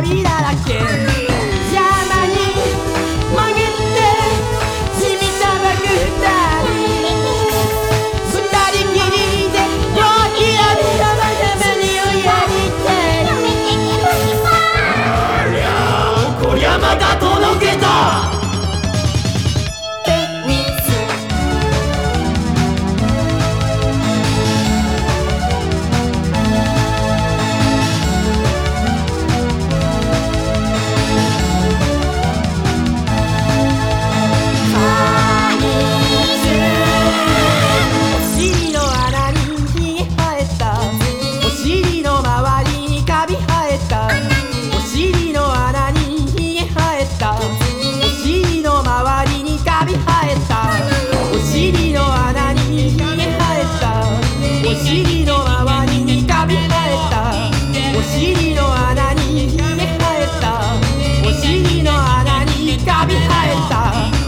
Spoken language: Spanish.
vida la quiero. gaita tá.